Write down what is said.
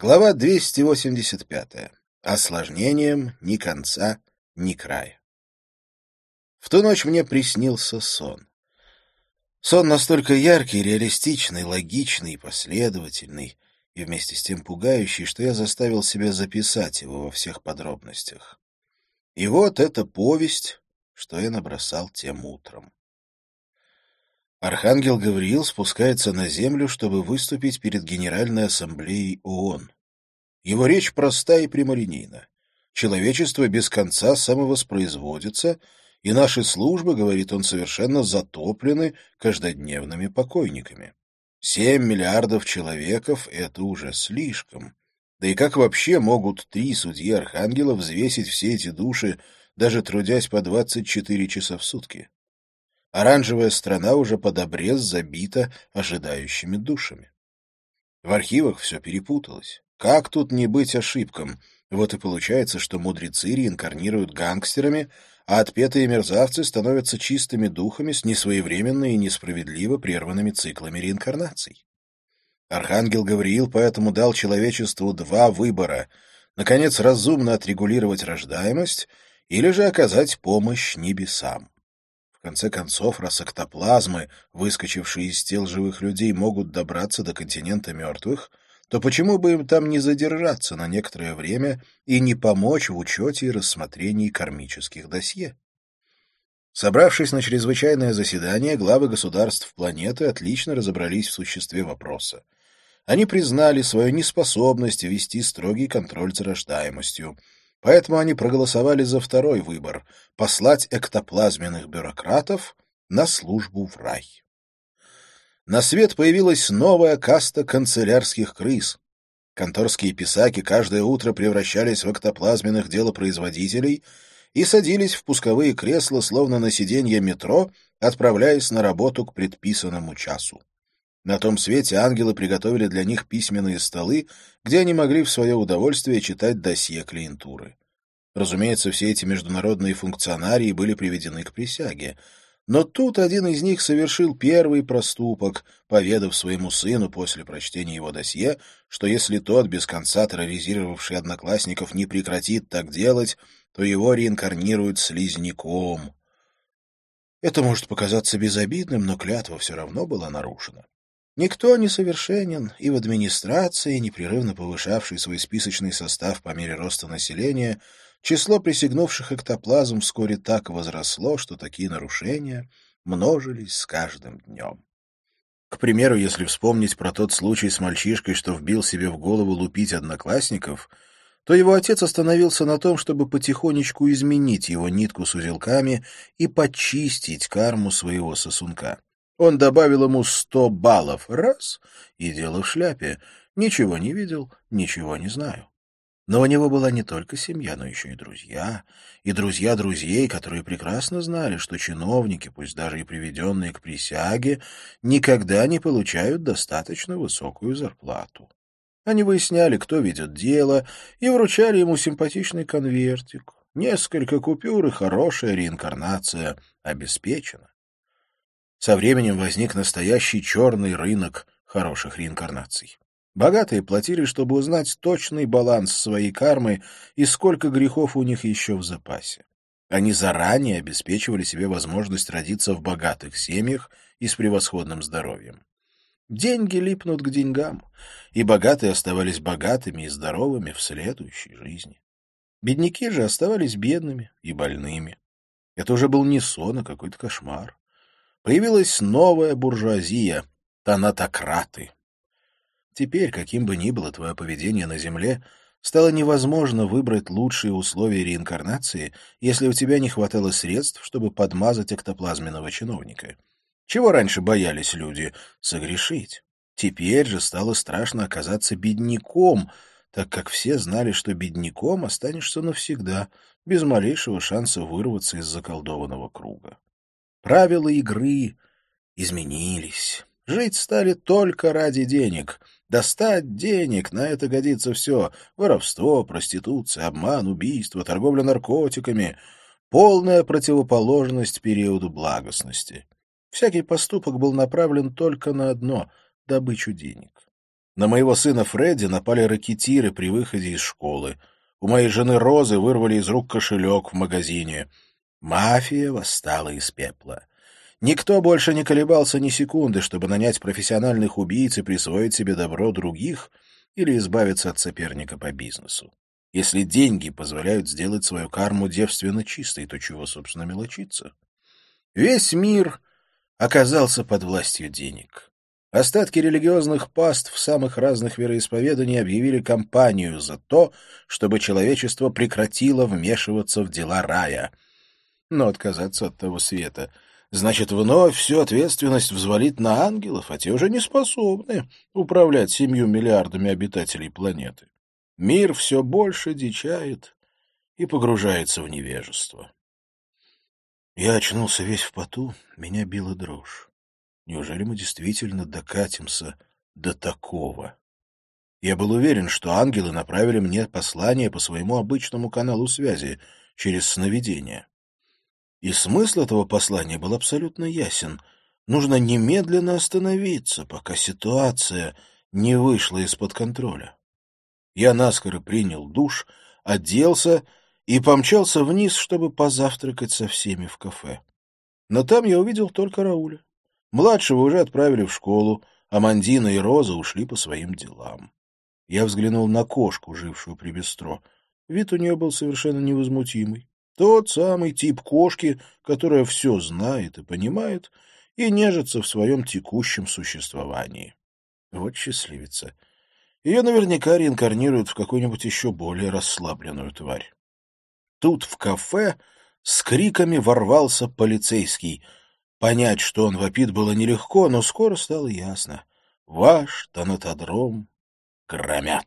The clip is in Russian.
Глава 285. Осложнением ни конца, ни края. В ту ночь мне приснился сон. Сон настолько яркий, реалистичный, логичный последовательный, и вместе с тем пугающий, что я заставил себя записать его во всех подробностях. И вот эта повесть, что я набросал тем утром. Архангел Гавриил спускается на землю, чтобы выступить перед Генеральной Ассамблеей ООН. Его речь проста и прямолинейна. Человечество без конца самовоспроизводится, и наши службы, говорит он, совершенно затоплены каждодневными покойниками. Семь миллиардов человеков — это уже слишком. Да и как вообще могут три судьи Архангела взвесить все эти души, даже трудясь по 24 часа в сутки? Оранжевая страна уже под обрез забита ожидающими душами. В архивах все перепуталось. Как тут не быть ошибкам? Вот и получается, что мудрецы реинкарнируют гангстерами, а отпетые мерзавцы становятся чистыми духами с несвоевременно и несправедливо прерванными циклами реинкарнаций. Архангел Гавриил поэтому дал человечеству два выбора — наконец, разумно отрегулировать рождаемость или же оказать помощь небесам. Конце концов, раз эктоплазмы, выскочившие из тел живых людей, могут добраться до континента мертвых, то почему бы им там не задержаться на некоторое время и не помочь в учете и рассмотрении кармических досье? Собравшись на чрезвычайное заседание, главы государств планеты отлично разобрались в существе вопроса. Они признали свою неспособность вести строгий контроль за рождаемостью, Поэтому они проголосовали за второй выбор — послать эктоплазменных бюрократов на службу в рай. На свет появилась новая каста канцелярских крыс. Конторские писаки каждое утро превращались в эктоплазменных делопроизводителей и садились в пусковые кресла, словно на сиденье метро, отправляясь на работу к предписанному часу. На том свете ангелы приготовили для них письменные столы, где они могли в свое удовольствие читать досье клиентуры. Разумеется, все эти международные функционарии были приведены к присяге. Но тут один из них совершил первый проступок, поведав своему сыну после прочтения его досье, что если тот, без конца терроризировавший одноклассников, не прекратит так делать, то его реинкарнируют слизняком. Это может показаться безобидным, но клятва все равно была нарушена. Никто не совершенен, и в администрации, непрерывно повышавшей свой списочный состав по мере роста населения, число присягнувших эктоплазм вскоре так возросло, что такие нарушения множились с каждым днем. К примеру, если вспомнить про тот случай с мальчишкой, что вбил себе в голову лупить одноклассников, то его отец остановился на том, чтобы потихонечку изменить его нитку с узелками и почистить карму своего сосунка. Он добавил ему сто баллов. Раз — и дело в шляпе. Ничего не видел, ничего не знаю. Но у него была не только семья, но еще и друзья, и друзья друзей, которые прекрасно знали, что чиновники, пусть даже и приведенные к присяге, никогда не получают достаточно высокую зарплату. Они выясняли, кто ведет дело, и вручали ему симпатичный конвертик. Несколько купюр и хорошая реинкарнация обеспечена. Со временем возник настоящий черный рынок хороших реинкарнаций. Богатые платили, чтобы узнать точный баланс своей кармы и сколько грехов у них еще в запасе. Они заранее обеспечивали себе возможность родиться в богатых семьях и с превосходным здоровьем. Деньги липнут к деньгам, и богатые оставались богатыми и здоровыми в следующей жизни. Бедняки же оставались бедными и больными. Это уже был не сон, а какой-то кошмар. Появилась новая буржуазия — тонатократы. Теперь, каким бы ни было твое поведение на Земле, стало невозможно выбрать лучшие условия реинкарнации, если у тебя не хватало средств, чтобы подмазать эктоплазменного чиновника. Чего раньше боялись люди? Согрешить. Теперь же стало страшно оказаться бедняком, так как все знали, что бедняком останешься навсегда, без малейшего шанса вырваться из заколдованного круга. Правила игры изменились. Жить стали только ради денег. Достать денег, на это годится все. Воровство, проституция, обман, убийство, торговля наркотиками. Полная противоположность периоду благостности. Всякий поступок был направлен только на одно — добычу денег. На моего сына Фредди напали ракетиры при выходе из школы. У моей жены Розы вырвали из рук кошелек в магазине. Мафия восстала из пепла. Никто больше не колебался ни секунды, чтобы нанять профессиональных убийц и присвоить себе добро других или избавиться от соперника по бизнесу. Если деньги позволяют сделать свою карму девственно чистой, то чего, собственно, мелочиться? Весь мир оказался под властью денег. Остатки религиозных паств самых разных вероисповеданий объявили кампанию за то, чтобы человечество прекратило вмешиваться в дела рая. Но отказаться от того света значит вновь всю ответственность взвалить на ангелов, а те уже не способны управлять семью миллиардами обитателей планеты. Мир все больше дичает и погружается в невежество. Я очнулся весь в поту, меня била дрожь. Неужели мы действительно докатимся до такого? Я был уверен, что ангелы направили мне послание по своему обычному каналу связи, через сновидение. И смысл этого послания был абсолютно ясен. Нужно немедленно остановиться, пока ситуация не вышла из-под контроля. Я наскоро принял душ, оделся и помчался вниз, чтобы позавтракать со всеми в кафе. Но там я увидел только Рауля. Младшего уже отправили в школу, а Мандина и Роза ушли по своим делам. Я взглянул на кошку, жившую при бистро. Вид у нее был совершенно невозмутимый. Тот самый тип кошки, которая все знает и понимает и нежится в своем текущем существовании. Вот счастливица. Ее наверняка реинкарнируют в какую-нибудь еще более расслабленную тварь. Тут в кафе с криками ворвался полицейский — Понять, что он вопит, было нелегко, но скоро стало ясно. Ваш танатодром громят.